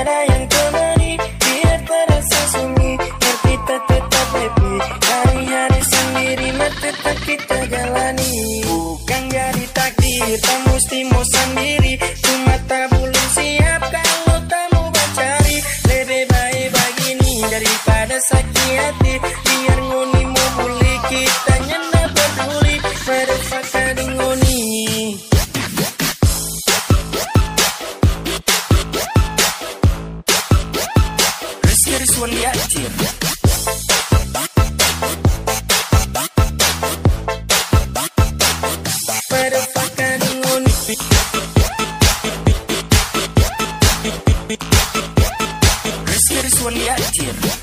ada yang temani Biar terasa sunyi. Biar kita tetap happy Hari-hari sendiri Mari tetap kita jalani. Bukan jadi takdir Tak mesti mau sendiri. Cuma tak belum siap Kalau tak mau bacari Lebih baik begini Daripada sakit hati. Biar nguni mau bully Rizky Rizwan di Aceh Rizwan Yajir Bukan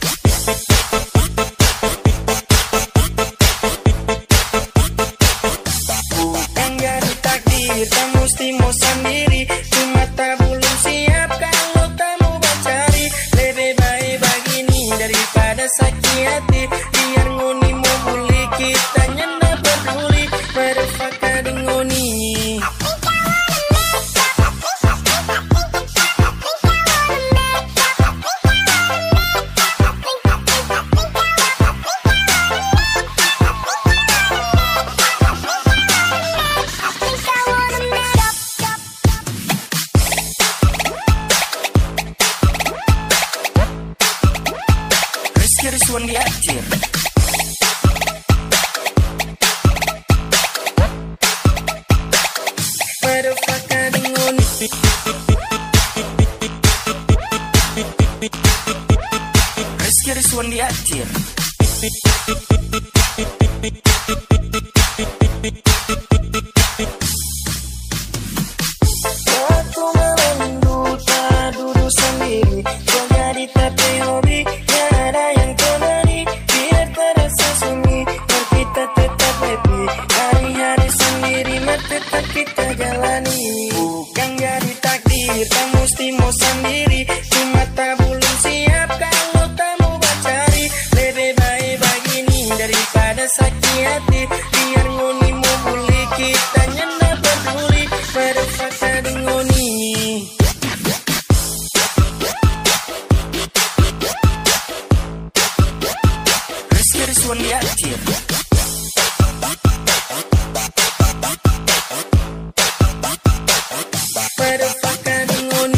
Di Aceh Merefaka di ngoni Rizky Rizwan di Aceh Aku di Aceh Merefaka di ngoni